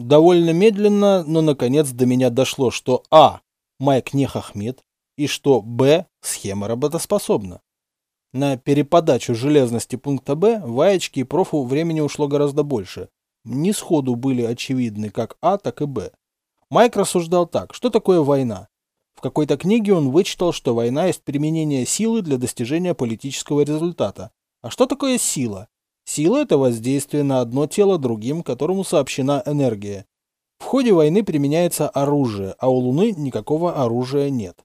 Довольно медленно, но наконец до меня дошло, что А. Майк не хохмет, и что Б. Схема работоспособна. На переподачу железности пункта Б Ваечке и профу времени ушло гораздо больше. Не сходу были очевидны как А, так и Б. Майк рассуждал так, что такое война? В какой-то книге он вычитал, что война есть применение силы для достижения политического результата. А что такое сила? Сила – это воздействие на одно тело другим, которому сообщена энергия. В ходе войны применяется оружие, а у Луны никакого оружия нет.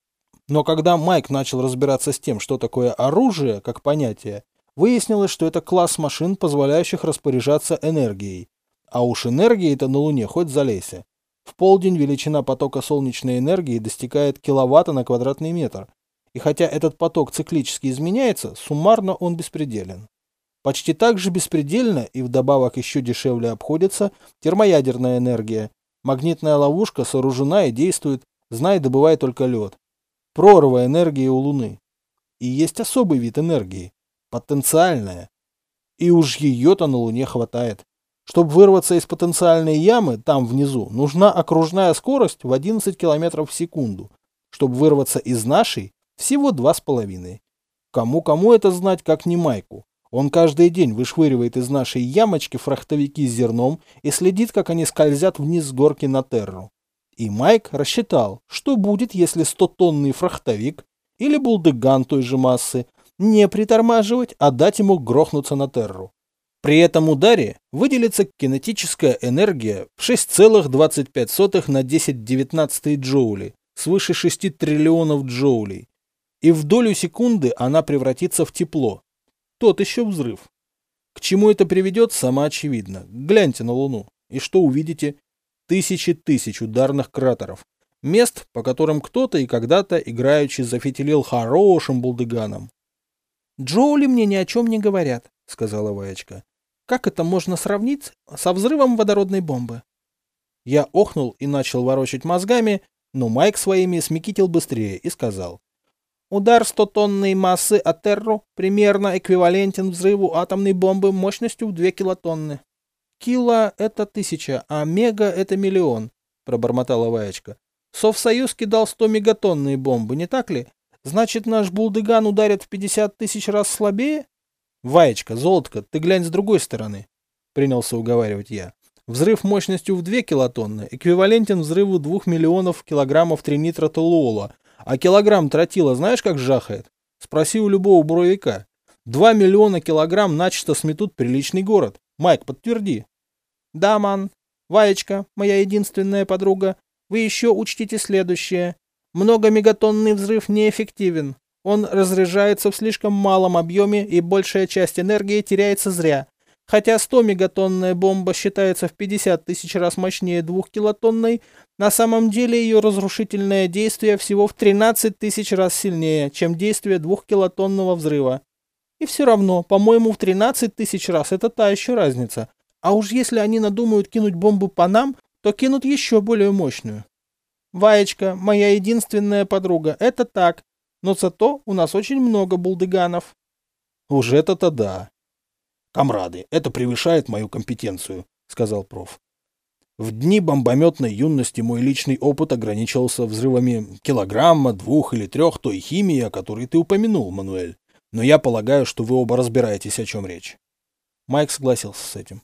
Но когда Майк начал разбираться с тем, что такое оружие, как понятие, выяснилось, что это класс машин, позволяющих распоряжаться энергией. А уж энергии-то на Луне хоть залейся. В полдень величина потока солнечной энергии достигает киловатта на квадратный метр. И хотя этот поток циклически изменяется, суммарно он беспределен. Почти так же беспредельно и вдобавок еще дешевле обходится термоядерная энергия. Магнитная ловушка сооружена и действует, знай, добывай только лед прорва энергии у Луны. И есть особый вид энергии – потенциальная. И уж ее-то на Луне хватает. Чтобы вырваться из потенциальной ямы, там внизу, нужна окружная скорость в 11 км в секунду. Чтобы вырваться из нашей, всего 2,5. Кому-кому это знать, как не Майку. Он каждый день вышвыривает из нашей ямочки фрахтовики с зерном и следит, как они скользят вниз с горки на терру. И Майк рассчитал, что будет, если 100-тонный фрахтовик или булдыган той же массы не притормаживать, а дать ему грохнуться на терру. При этом ударе выделится кинетическая энергия в 6,25 на 10-19 джоули, свыше 6 триллионов джоулей, и в долю секунды она превратится в тепло. Тот еще взрыв. К чему это приведет, самоочевидно. Гляньте на Луну, и что увидите? тысячи тысяч ударных кратеров, мест, по которым кто-то и когда-то играючи зафитилил хорошим булдыганом. «Джоули мне ни о чем не говорят», — сказала Ваечка. «Как это можно сравнить со взрывом водородной бомбы?» Я охнул и начал ворочать мозгами, но Майк своими смекитил быстрее и сказал. Удар 100-тонной массы Атерру примерно эквивалентен взрыву атомной бомбы мощностью в 2 килотонны. Кило — это тысяча, а мега — это миллион, — пробормотала Ваечка. Совсоюз кидал сто мегатонные бомбы, не так ли? Значит, наш булдыган ударит в пятьдесят тысяч раз слабее? Ваечка, золотко, ты глянь с другой стороны, — принялся уговаривать я. Взрыв мощностью в 2 килотонны эквивалентен взрыву 2 миллионов килограммов тринитротолуола, а килограмм тротила знаешь, как жахает? Спроси у любого буровика. 2 миллиона килограмм начисто сметут приличный город. Майк, подтверди. Да, ман. Ваечка, моя единственная подруга, вы еще учтите следующее. Многомегатонный взрыв неэффективен. Он разряжается в слишком малом объеме и большая часть энергии теряется зря. Хотя 100-мегатонная бомба считается в 50 тысяч раз мощнее 2-килотонной, на самом деле ее разрушительное действие всего в 13 тысяч раз сильнее, чем действие 2-килотонного взрыва. И все равно, по-моему, в 13 тысяч раз это та еще разница. А уж если они надумают кинуть бомбу по нам, то кинут еще более мощную. Ваечка, моя единственная подруга, это так. Но зато у нас очень много булдыганов. Уж это-то да. Камрады, это превышает мою компетенцию, сказал проф. В дни бомбометной юности мой личный опыт ограничивался взрывами килограмма, двух или трех той химии, о которой ты упомянул, Мануэль но я полагаю, что вы оба разбираетесь, о чем речь. Майк согласился с этим.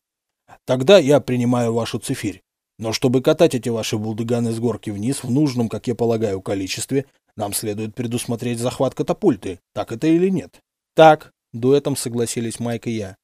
Тогда я принимаю вашу цифирь. Но чтобы катать эти ваши булдыганы с горки вниз в нужном, как я полагаю, количестве, нам следует предусмотреть захват катапульты. Так это или нет? Так, дуэтом согласились Майк и я.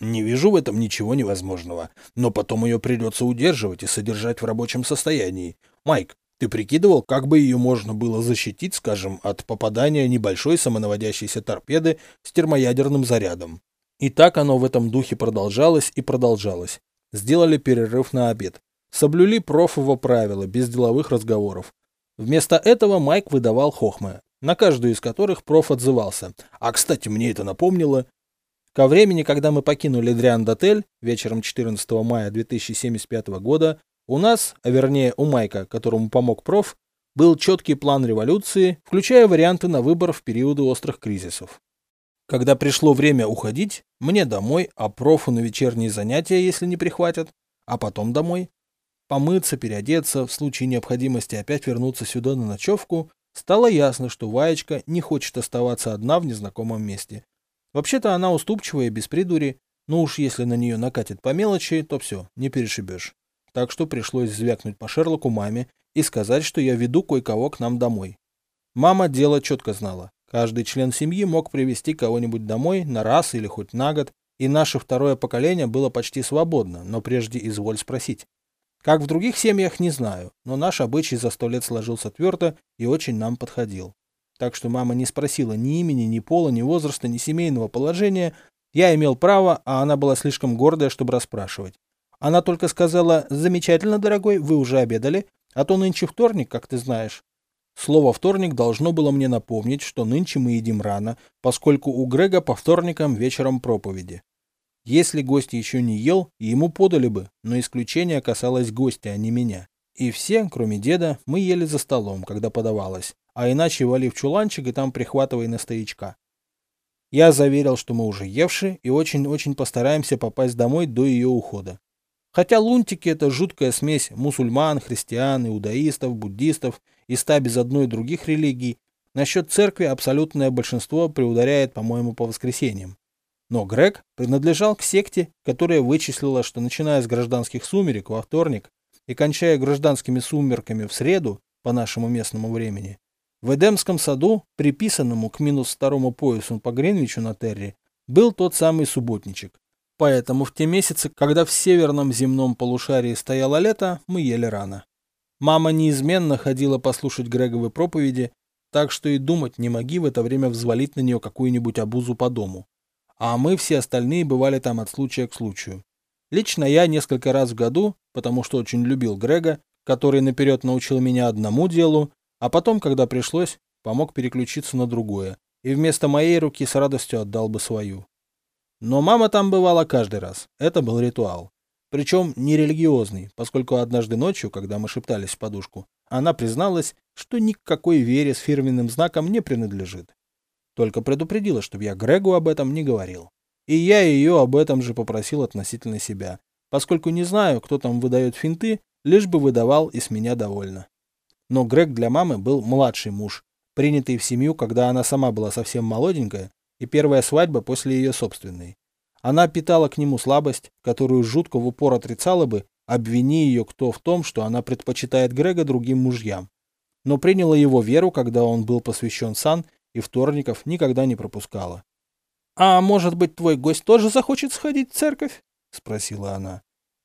Не вижу в этом ничего невозможного, но потом ее придется удерживать и содержать в рабочем состоянии. Майк, ты прикидывал, как бы ее можно было защитить, скажем, от попадания небольшой самонаводящейся торпеды с термоядерным зарядом? И так оно в этом духе продолжалось и продолжалось. Сделали перерыв на обед. Соблюли профово правила, без деловых разговоров. Вместо этого Майк выдавал хохмы, на каждую из которых проф отзывался. А, кстати, мне это напомнило. Ко времени, когда мы покинули Дриан-Дотель вечером 14 мая 2075 года, у нас, а вернее у Майка, которому помог проф, был четкий план революции, включая варианты на выбор в периоды острых кризисов. Когда пришло время уходить, мне домой, а профу на вечерние занятия, если не прихватят, а потом домой. помыться, переодеться, в случае необходимости опять вернуться сюда на ночевку, стало ясно, что Ваечка не хочет оставаться одна в незнакомом месте. Вообще-то она уступчивая и без придури, но уж если на нее накатит по мелочи, то все, не перешибешь. Так что пришлось звякнуть по Шерлоку маме и сказать, что я веду кое-кого к нам домой. Мама дело четко знала. Каждый член семьи мог привести кого-нибудь домой на раз или хоть на год, и наше второе поколение было почти свободно, но прежде изволь спросить. Как в других семьях, не знаю, но наш обычай за сто лет сложился твердо и очень нам подходил. Так что мама не спросила ни имени, ни пола, ни возраста, ни семейного положения. Я имел право, а она была слишком гордая, чтобы расспрашивать. Она только сказала «Замечательно, дорогой, вы уже обедали, а то нынче вторник, как ты знаешь». Слово «вторник» должно было мне напомнить, что нынче мы едим рано, поскольку у Грега по вторникам вечером проповеди. Если гость еще не ел, ему подали бы, но исключение касалось гостя, а не меня. И все, кроме деда, мы ели за столом, когда подавалось, а иначе вали в чуланчик и там прихватывай на стоячка. Я заверил, что мы уже евши и очень-очень постараемся попасть домой до ее ухода. Хотя лунтики — это жуткая смесь мусульман, христиан, иудаистов, буддистов и ста без одной других религий, насчет церкви абсолютное большинство преударяет, по-моему, по воскресеньям. Но Грег принадлежал к секте, которая вычислила, что начиная с гражданских сумерек во вторник и кончая гражданскими сумерками в среду по нашему местному времени, в Эдемском саду, приписанному к минус второму поясу по Гринвичу на Терри, был тот самый субботничек. Поэтому в те месяцы, когда в северном земном полушарии стояло лето, мы ели рано. Мама неизменно ходила послушать Греговы проповеди, так что и думать не моги в это время взвалить на нее какую-нибудь обузу по дому. А мы все остальные бывали там от случая к случаю. Лично я несколько раз в году, потому что очень любил Грега, который наперед научил меня одному делу, а потом, когда пришлось, помог переключиться на другое, и вместо моей руки с радостью отдал бы свою. Но мама там бывала каждый раз. Это был ритуал. Причем не религиозный, поскольку однажды ночью, когда мы шептались в подушку, она призналась, что ни к какой вере с фирменным знаком не принадлежит. Только предупредила, чтобы я Грегу об этом не говорил. И я ее об этом же попросил относительно себя, поскольку не знаю, кто там выдает финты, лишь бы выдавал и с меня довольно. Но Грег для мамы был младший муж, принятый в семью, когда она сама была совсем молоденькая, и первая свадьба после ее собственной. Она питала к нему слабость, которую жутко в упор отрицала бы, обвини ее кто в том, что она предпочитает Грега другим мужьям. Но приняла его веру, когда он был посвящен сан, и вторников никогда не пропускала. «А может быть, твой гость тоже захочет сходить в церковь?» — спросила она.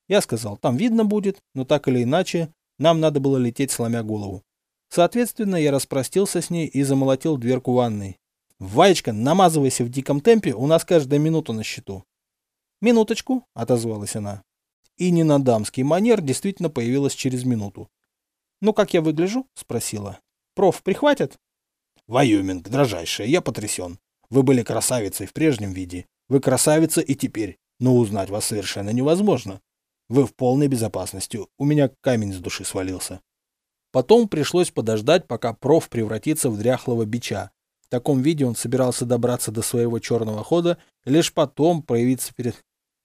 Я сказал, там видно будет, но так или иначе, нам надо было лететь, сломя голову. Соответственно, я распростился с ней и замолотил дверку ванной. «Ваечка, намазывайся в диком темпе, у нас каждая минута на счету». «Минуточку», — отозвалась она. И не на дамский манер действительно появилась через минуту. «Ну, как я выгляжу?» — спросила. «Проф, прихватят?» «Вайоминг, дрожайшая, я потрясен. Вы были красавицей в прежнем виде. Вы красавица и теперь, но узнать вас совершенно невозможно. Вы в полной безопасности. У меня камень с души свалился». Потом пришлось подождать, пока проф превратится в дряхлого бича, в таком виде он собирался добраться до своего черного хода лишь потом появиться перед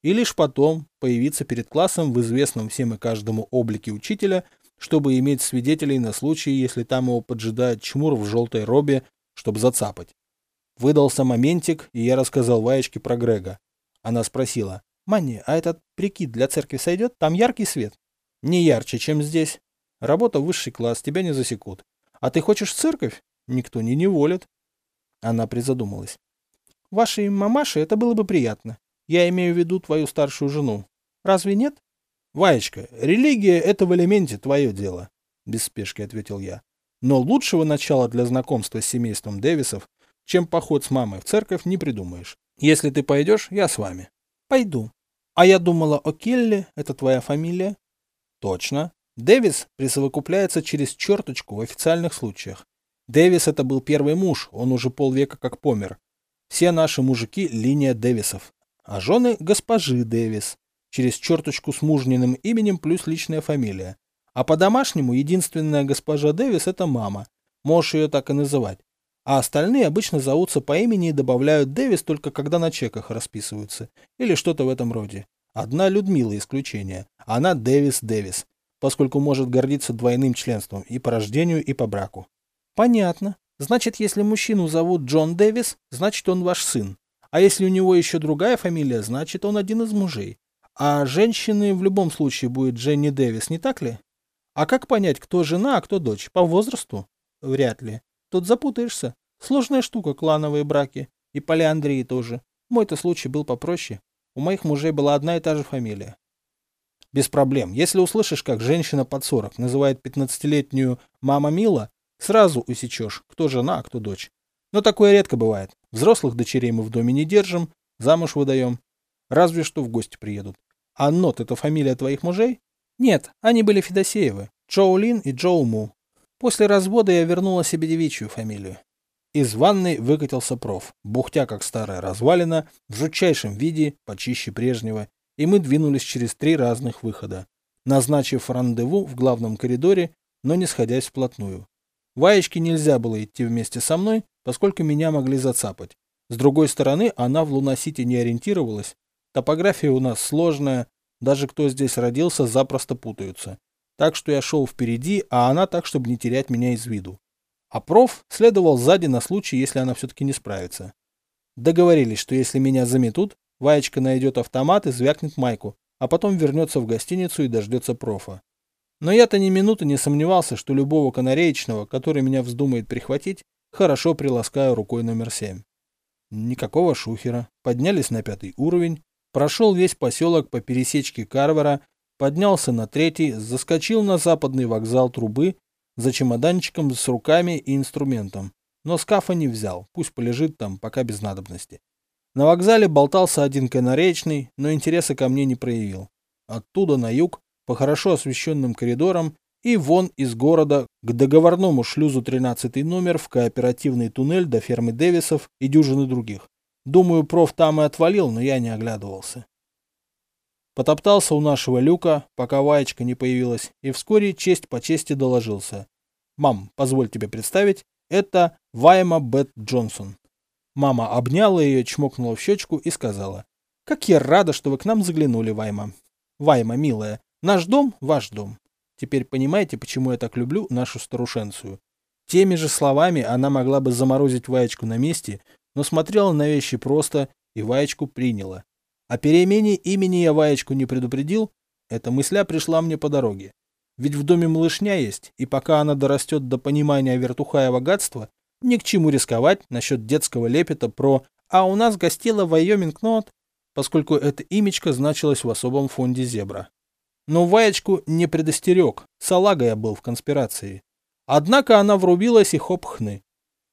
и лишь потом появиться перед классом в известном всем и каждому облике учителя, чтобы иметь свидетелей на случай, если там его поджидает чмур в желтой робе, чтобы зацапать. Выдался моментик, и я рассказал Ваечке про Грега. Она спросила, «Манни, а этот прикид для церкви сойдет? Там яркий свет?» «Не ярче, чем здесь. Работа высший класс, тебя не засекут. А ты хочешь церковь? Никто не неволит. Она призадумалась. Вашей мамаше это было бы приятно. Я имею в виду твою старшую жену. Разве нет? Ваечка, религия — это в элементе твое дело, без спешки ответил я. Но лучшего начала для знакомства с семейством Дэвисов, чем поход с мамой в церковь, не придумаешь. Если ты пойдешь, я с вами. Пойду. А я думала о Келле, это твоя фамилия? Точно. Дэвис присовокупляется через черточку в официальных случаях. Дэвис это был первый муж, он уже полвека как помер. Все наши мужики – линия Дэвисов. А жены – госпожи Дэвис. Через черточку с мужниным именем плюс личная фамилия. А по-домашнему единственная госпожа Дэвис – это мама. Можешь ее так и называть. А остальные обычно зовутся по имени и добавляют Дэвис только когда на чеках расписываются. Или что-то в этом роде. Одна Людмила исключение. Она Дэвис Дэвис. поскольку может гордиться двойным членством и по рождению, и по браку. Понятно. Значит, если мужчину зовут Джон Дэвис, значит он ваш сын. А если у него еще другая фамилия, значит он один из мужей. А женщины в любом случае будет Дженни Дэвис, не так ли? А как понять, кто жена, а кто дочь? По возрасту? Вряд ли. Тут запутаешься. Сложная штука, клановые браки. И полиандрии тоже. Мой-то случай был попроще. У моих мужей была одна и та же фамилия. Без проблем. Если услышишь, как женщина под 40 называет 15-летнюю «мама Мила», сразу усечешь, кто жена, а кто дочь. Но такое редко бывает. Взрослых дочерей мы в доме не держим, замуж выдаем. Разве что в гости приедут. А Нот — это фамилия твоих мужей? Нет, они были Федосеевы. Джоу Лин и Джоу Му. После развода я вернула себе девичью фамилию. Из ванной выкатился проф, бухтя как старая развалина, в жутчайшем виде, почище прежнего, и мы двинулись через три разных выхода, назначив рандеву в главном коридоре, но не сходясь вплотную. Ваечке нельзя было идти вместе со мной, поскольку меня могли зацапать. С другой стороны, она в Лунасите не ориентировалась Топография у нас сложная, даже кто здесь родился, запросто путаются. Так что я шел впереди, а она так, чтобы не терять меня из виду. А проф следовал сзади на случай, если она все-таки не справится. Договорились, что если меня заметут, Ваечка найдет автомат и звякнет майку, а потом вернется в гостиницу и дождется профа. Но я-то ни минуты не сомневался, что любого канареечного, который меня вздумает прихватить, хорошо приласкаю рукой номер семь. Никакого шухера. Поднялись на пятый уровень, прошел весь поселок по пересечке Карвера, поднялся на третий, заскочил на западный вокзал трубы за чемоданчиком с руками и инструментом. Но скафа не взял, пусть полежит там, пока без надобности. На вокзале болтался один канаречный, но интереса ко мне не проявил. Оттуда на юг, по хорошо освещенным коридорам и вон из города к договорному шлюзу 13 номер в кооперативный туннель до фермы Дэвисов и дюжины других. Думаю, проф там и отвалил, но я не оглядывался. Потоптался у нашего люка, пока Ваечка не появилась, и вскоре честь по чести доложился. «Мам, позволь тебе представить, это Вайма Бет Джонсон». Мама обняла ее, чмокнула в щечку и сказала, «Как я рада, что вы к нам заглянули, Вайма. Вайма, милая, наш дом – ваш дом. Теперь понимаете, почему я так люблю нашу старушенцию?» Теми же словами она могла бы заморозить Ваечку на месте, но смотрела на вещи просто и Ваечку приняла. О перемене имени я Ваечку не предупредил, эта мысля пришла мне по дороге. Ведь в доме малышня есть, и пока она дорастет до понимания вертухая богатства, ни к чему рисковать насчет детского лепета про «а у нас гостила Вайоминг Нот», поскольку это имечко значилось в особом фонде зебра. Но Ваечку не предостерег, салага я был в конспирации. Однако она врубилась и хоп-хны.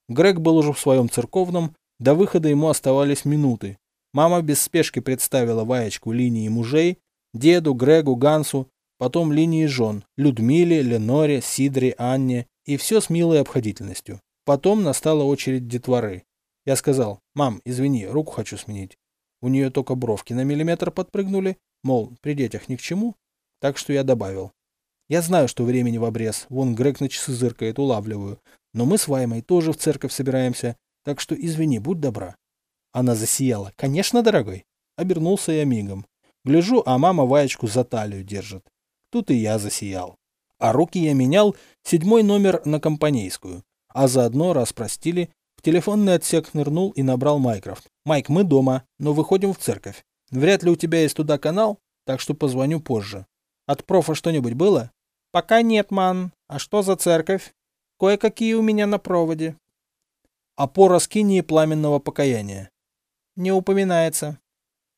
Грег был уже в своем церковном, до выхода ему оставались минуты. Мама без спешки представила Ваечку линии мужей, деду, Грегу, Гансу, потом линии жен, Людмиле, Леноре, Сидре, Анне, и все с милой обходительностью. Потом настала очередь детворы. Я сказал, мам, извини, руку хочу сменить. У нее только бровки на миллиметр подпрыгнули, мол, при детях ни к чему, так что я добавил. Я знаю, что времени в обрез, вон Грег на часы зыркает, улавливаю, но мы с Ваймой тоже в церковь собираемся, так что извини, будь добра. Она засияла. Конечно, дорогой. Обернулся я мигом. Гляжу, а мама Ваечку за талию держит. Тут и я засиял. А руки я менял седьмой номер на компанейскую. А заодно, раз простили, в телефонный отсек нырнул и набрал Майкрофт. «Майк, мы дома, но выходим в церковь. Вряд ли у тебя есть туда канал, так что позвоню позже. От профа что-нибудь было?» «Пока нет, ман. А что за церковь?» «Кое-какие у меня на проводе опора скинии пламенного покаяния. Не упоминается.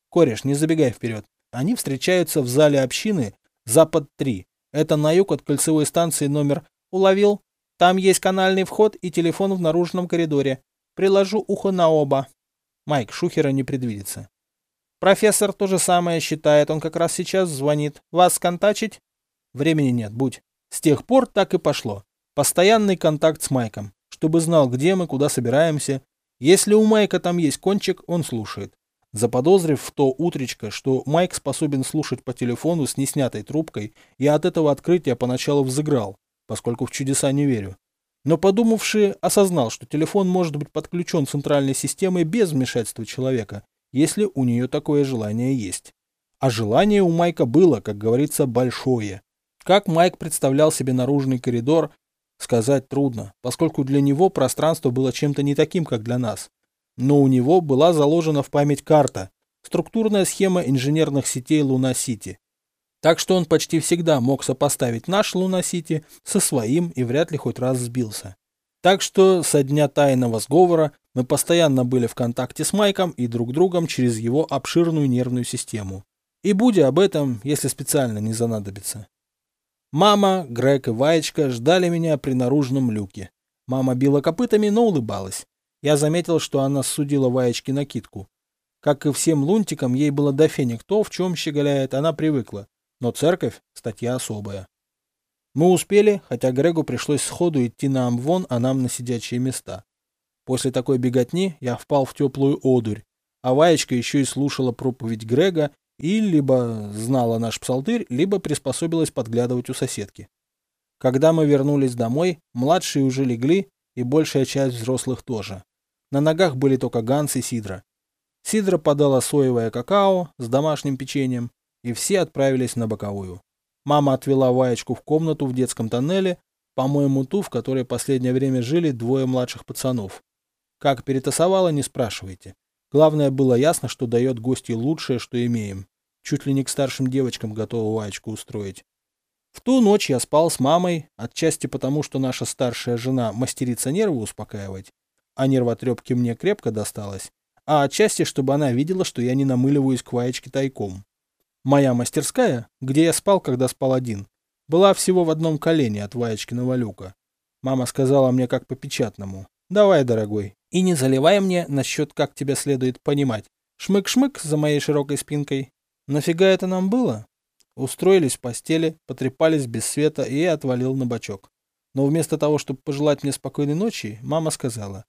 Кореш, не забегай вперед. Они встречаются в зале общины Запад-3. Это на юг от кольцевой станции номер... Уловил? Там есть канальный вход и телефон в наружном коридоре. Приложу ухо на оба. Майк, Шухера не предвидится. Профессор то же самое считает, он как раз сейчас звонит. Вас сконтачить? Времени нет, будь. С тех пор так и пошло. Постоянный контакт с Майком чтобы знал, где мы, куда собираемся. Если у Майка там есть кончик, он слушает. Заподозрив в то утречко, что Майк способен слушать по телефону с неснятой трубкой, я от этого открытия поначалу взыграл, поскольку в чудеса не верю. Но подумавши, осознал, что телефон может быть подключен центральной системой без вмешательства человека, если у нее такое желание есть. А желание у Майка было, как говорится, большое. Как Майк представлял себе наружный коридор, сказать трудно, поскольку для него пространство было чем-то не таким, как для нас. Но у него была заложена в память карта, структурная схема инженерных сетей Луна-Сити. Так что он почти всегда мог сопоставить наш Луна-Сити со своим и вряд ли хоть раз сбился. Так что со дня тайного сговора мы постоянно были в контакте с Майком и друг другом через его обширную нервную систему. И будь об этом, если специально не занадобится. Мама, Грег и Ваечка ждали меня при наружном люке. Мама била копытами, но улыбалась. Я заметил, что она судила Ваечке накидку. Как и всем лунтикам, ей было до феник то, в чем щеголяет, она привыкла. Но церковь — статья особая. Мы успели, хотя Грегу пришлось сходу идти на Амвон, а нам на сидячие места. После такой беготни я впал в теплую одурь, а Ваечка еще и слушала проповедь Грега и либо знала наш псалтырь, либо приспособилась подглядывать у соседки. Когда мы вернулись домой, младшие уже легли, и большая часть взрослых тоже. На ногах были только Ганс и Сидра. Сидра подала соевое какао с домашним печеньем, и все отправились на боковую. Мама отвела Ваечку в комнату в детском тоннеле, по-моему, ту, в которой последнее время жили двое младших пацанов. Как перетасовала, не спрашивайте. Главное, было ясно, что дает гости лучшее, что имеем. Чуть ли не к старшим девочкам готова Ваечку устроить. В ту ночь я спал с мамой, отчасти потому, что наша старшая жена мастерица нервы успокаивать, а нервотрепки мне крепко досталось, а отчасти, чтобы она видела, что я не намыливаюсь к Ваечке тайком. Моя мастерская, где я спал, когда спал один, была всего в одном колене от Ваечкиного люка. Мама сказала мне как по печатному. «Давай, дорогой, и не заливай мне насчет, как тебя следует понимать. Шмык-шмык за моей широкой спинкой. Нафига это нам было?» Устроились в постели, потрепались без света и отвалил на бочок. Но вместо того, чтобы пожелать мне спокойной ночи, мама сказала.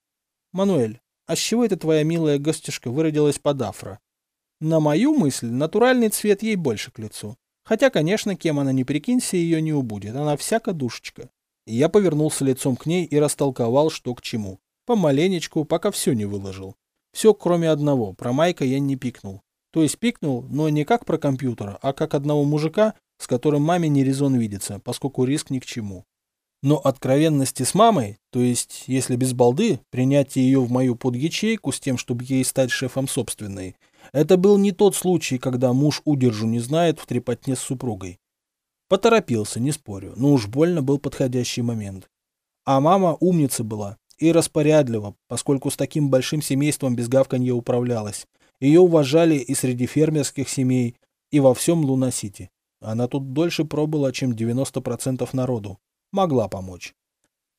«Мануэль, а с чего эта твоя милая гостюшка выродилась под афро? На мою мысль, натуральный цвет ей больше к лицу. Хотя, конечно, кем она не прикинься, ее не убудет. Она всяко душечка. Я повернулся лицом к ней и растолковал, что к чему. Помаленечку, пока все не выложил. Все, кроме одного. Про Майка я не пикнул. То есть пикнул, но не как про компьютера, а как одного мужика, с которым маме не резон видеться, поскольку риск ни к чему. Но откровенности с мамой, то есть, если без балды, принятие ее в мою подячейку с тем, чтобы ей стать шефом собственной, это был не тот случай, когда муж удержу не знает в трепотне с супругой. Поторопился, не спорю, но уж больно был подходящий момент. А мама умница была и распорядлива, поскольку с таким большим семейством без гавканья управлялась. Ее уважали и среди фермерских семей, и во всем Луна-Сити. Она тут дольше пробыла, чем 90% народу. Могла помочь.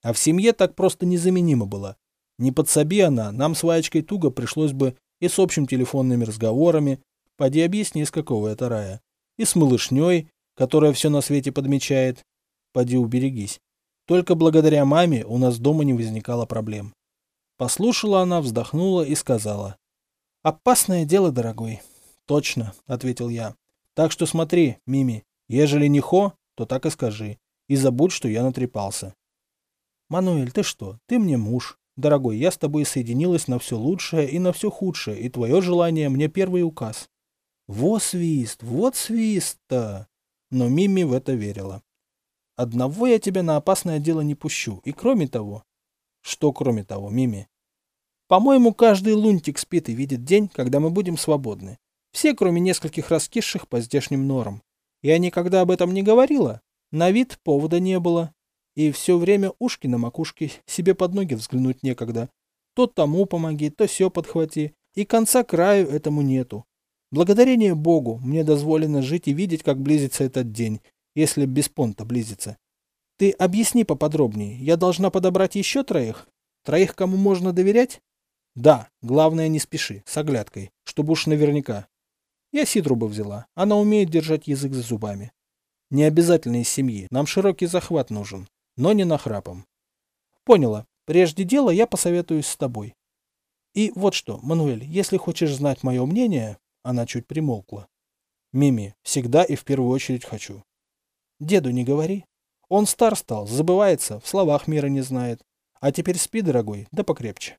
А в семье так просто незаменима была. Не подсоби она, нам с Ваечкой туго пришлось бы и с общими телефонными разговорами, поди объясни, из какого это рая, и с малышней, которая все на свете подмечает, поди уберегись. Только благодаря маме у нас дома не возникало проблем. Послушала она, вздохнула и сказала. «Опасное дело, дорогой». «Точно», — ответил я. «Так что смотри, Мими, ежели не хо, то так и скажи. И забудь, что я натрепался». «Мануэль, ты что? Ты мне муж. Дорогой, я с тобой соединилась на все лучшее и на все худшее, и твое желание мне первый указ. Во свист, вот свист-то! Но Мими в это верила. Одного я тебя на опасное дело не пущу, и кроме того... Что кроме того, Мими? По-моему, каждый лунтик спит и видит день, когда мы будем свободны. Все, кроме нескольких раскисших по здешним норам. Я никогда об этом не говорила. На вид повода не было. И все время ушки на макушке, себе под ноги взглянуть некогда. То тому помоги, то все подхвати. И конца краю этому нету. Благодарение Богу мне дозволено жить и видеть, как близится этот день, если без понта близится. Ты объясни поподробнее. Я должна подобрать еще троих? Троих, кому можно доверять? Да, главное не спеши, с оглядкой, чтобы уж наверняка. Я Сидру бы взяла. Она умеет держать язык за зубами. Не обязательно из семьи. Нам широкий захват нужен но не нахрапом. Поняла. Прежде дела я посоветуюсь с тобой. И вот что, Мануэль, если хочешь знать мое мнение, она чуть примолкла. Мими, всегда и в первую очередь хочу. Деду не говори. Он стар стал, забывается, в словах мира не знает. А теперь спи, дорогой, да покрепче.